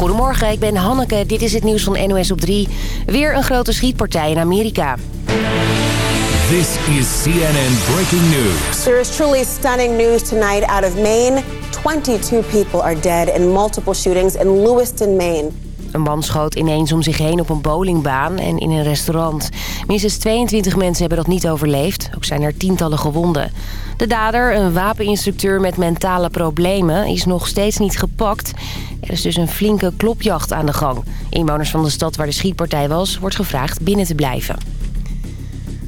Goedemorgen, ik ben Hanneke. Dit is het nieuws van NOS op 3. Weer een grote schietpartij in Amerika. This is CNN breaking news. There is truly stunning news tonight out of Maine. 22 people are dead in multiple shootings in Lewiston, Maine. Een man schoot ineens om zich heen op een bowlingbaan en in een restaurant. Minstens 22 mensen hebben dat niet overleefd. Ook zijn er tientallen gewonden. De dader, een wapeninstructeur met mentale problemen, is nog steeds niet gepakt. Er is dus een flinke klopjacht aan de gang. Inwoners van de stad waar de schietpartij was, wordt gevraagd binnen te blijven.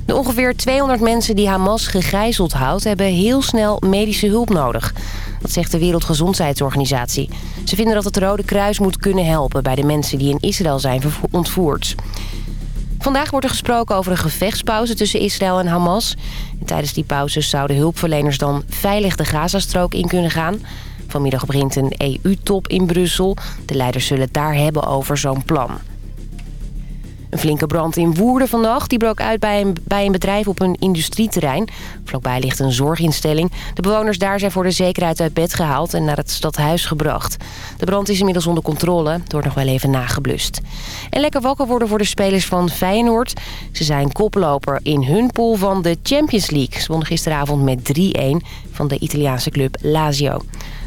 De ongeveer 200 mensen die Hamas gegijzeld houdt... hebben heel snel medische hulp nodig. Dat zegt de Wereldgezondheidsorganisatie. Ze vinden dat het Rode Kruis moet kunnen helpen... bij de mensen die in Israël zijn ontvoerd. Vandaag wordt er gesproken over een gevechtspauze tussen Israël en Hamas. En tijdens die pauze zouden hulpverleners dan veilig de Gazastrook in kunnen gaan. Vanmiddag begint een EU-top in Brussel. De leiders zullen het daar hebben over zo'n plan. Een flinke brand in Woerden vannacht. Die brook uit bij een, bij een bedrijf op een industrieterrein. Vlakbij ligt een zorginstelling. De bewoners daar zijn voor de zekerheid uit bed gehaald en naar het stadhuis gebracht. De brand is inmiddels onder controle. Het wordt nog wel even nageblust. En lekker wakker worden voor de spelers van Feyenoord. Ze zijn koploper in hun pool van de Champions League. Ze wonnen gisteravond met 3-1 van de Italiaanse club Lazio.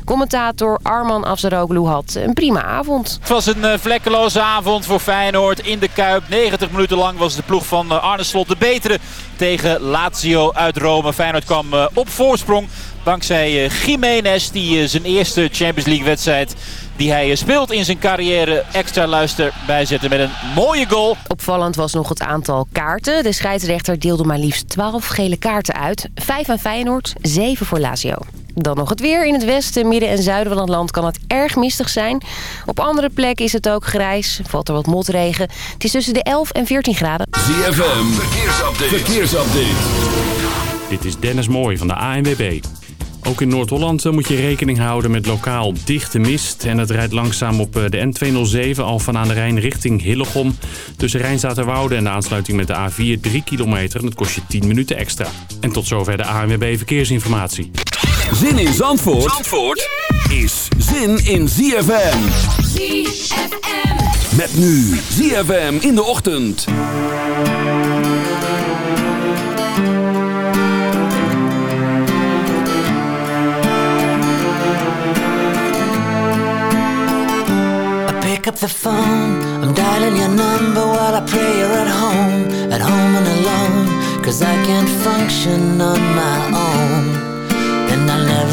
Commentator Arman Afsaroglu had een prima avond. Het was een uh, vlekkeloze avond voor Feyenoord in de Kuip. 90 minuten lang was de ploeg van uh, Arne Slot de betere tegen Lazio uit Rome. Feyenoord kwam uh, op voorsprong dankzij Jiménez die zijn eerste Champions League wedstrijd die hij speelt in zijn carrière extra luister bijzetten met een mooie goal. Opvallend was nog het aantal kaarten. De scheidsrechter deelde maar liefst 12 gele kaarten uit. 5 aan Feyenoord, 7 voor Lazio. Dan nog het weer. In het westen, midden en zuiden van het land kan het erg mistig zijn. Op andere plekken is het ook grijs. Valt er wat motregen. Het is tussen de 11 en 14 graden. ZFM, verkeersupdate. verkeersupdate. Dit is Dennis Mooij van de ANWB. Ook in Noord-Holland moet je rekening houden met lokaal dichte mist. En het rijdt langzaam op de N207 al van aan de Rijn richting Hillegom. Tussen Rijnzaterwoude en de aansluiting met de A4 3 kilometer. En dat kost je 10 minuten extra. En tot zover de ANWB Verkeersinformatie. Zin in Zandvoort, Zandvoort is zin in ZFM. ZFM. Met nu ZFM in de ochtend. pick up the phone I'm dialing your number while I pray you're at home At home and alone Cause I can't function on my own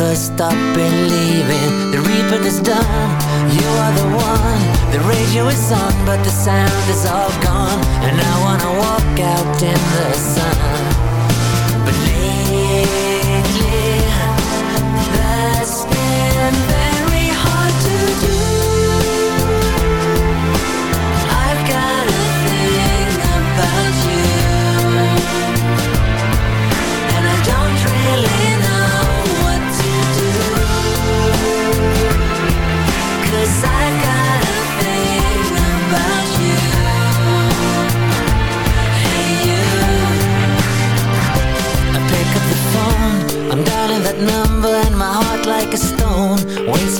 never stop believing The reaping is done. You are the one. The radio is on But the sound is all gone. And I wanna walk out in the sun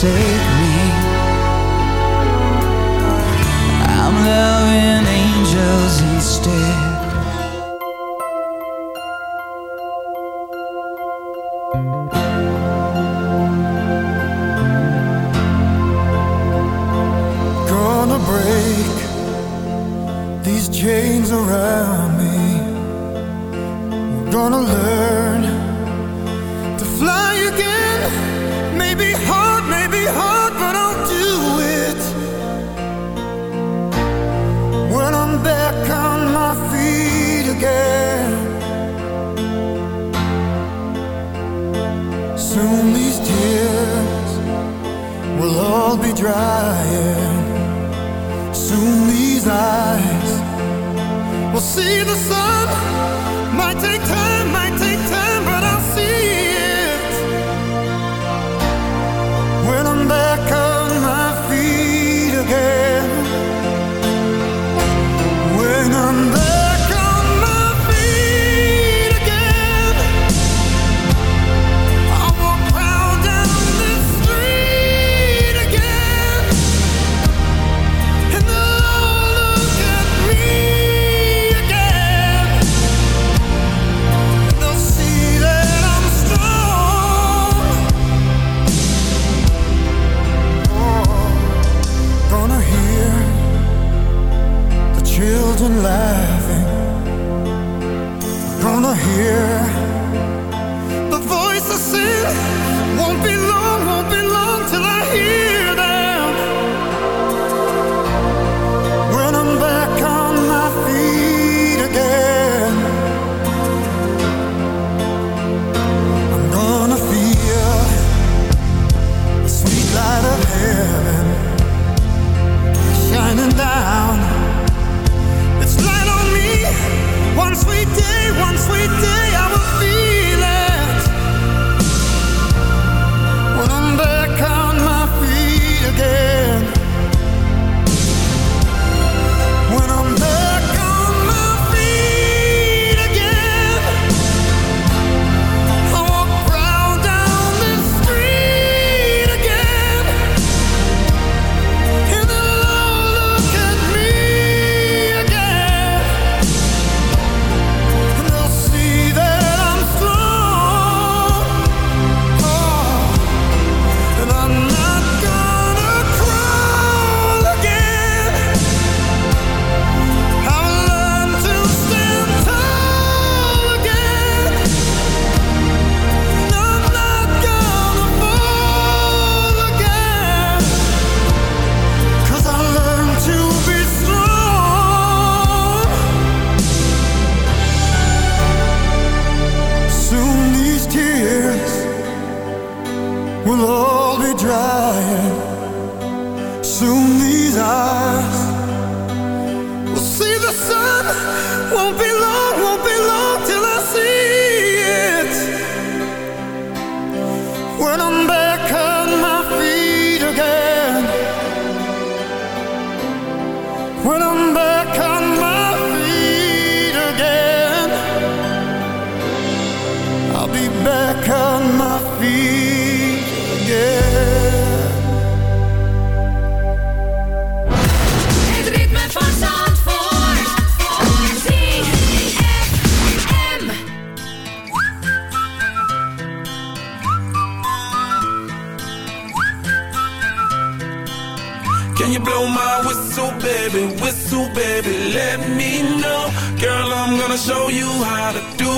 save me. Back on my feet again. Het ritme van Zandvoort. ZFM. Can you blow my whistle, baby? Whistle, baby, let me know. Girl, I'm gonna show you how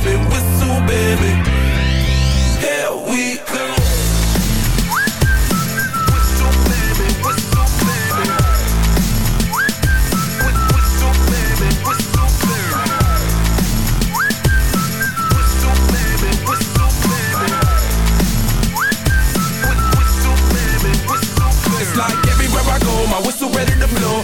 Baby, whistle, baby? Here we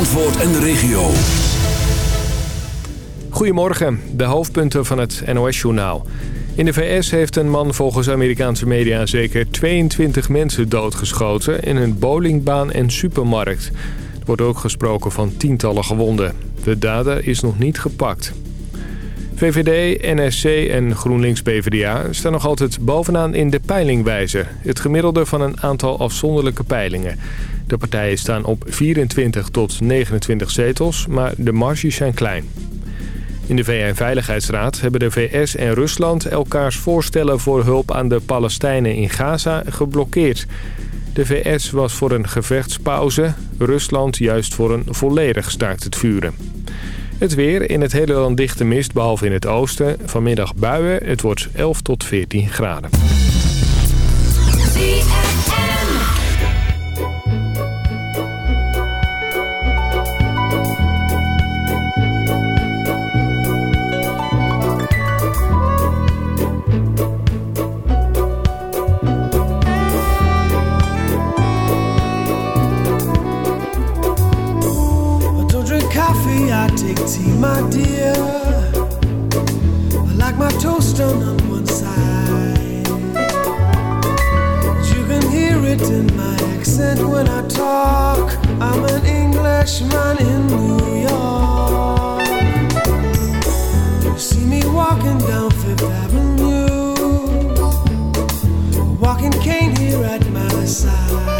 Zandvoort en de regio. Goedemorgen, de hoofdpunten van het NOS-journaal. In de VS heeft een man volgens Amerikaanse media zeker 22 mensen doodgeschoten... in een bowlingbaan en supermarkt. Er wordt ook gesproken van tientallen gewonden. De dader is nog niet gepakt. VVD, NSC en GroenLinks-PVDA staan nog altijd bovenaan in de peilingwijzer. Het gemiddelde van een aantal afzonderlijke peilingen. De partijen staan op 24 tot 29 zetels, maar de marges zijn klein. In de VN-veiligheidsraad hebben de VS en Rusland elkaars voorstellen voor hulp aan de Palestijnen in Gaza geblokkeerd. De VS was voor een gevechtspauze, Rusland juist voor een volledig staakt het vuren. Het weer, in het hele land dichte mist, behalve in het oosten. Vanmiddag buien, het wordt 11 tot 14 graden. Englishman in New York. You see me walking down Fifth Avenue, walking cane here at my side.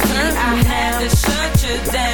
I had to shut you down.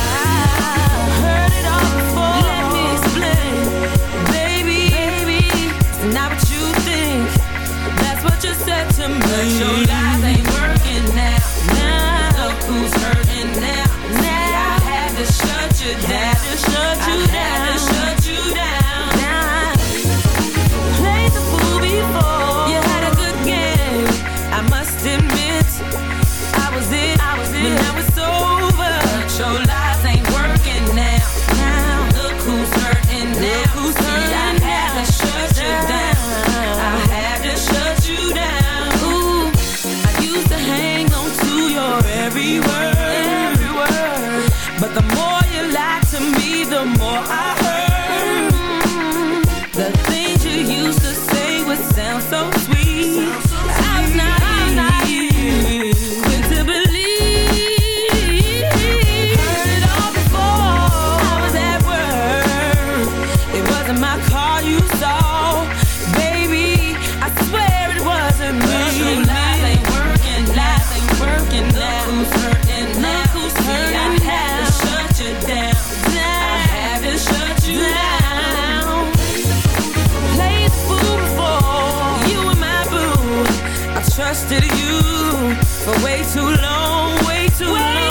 I was it, I was it, and now it's over. Show for way too long, way too way long.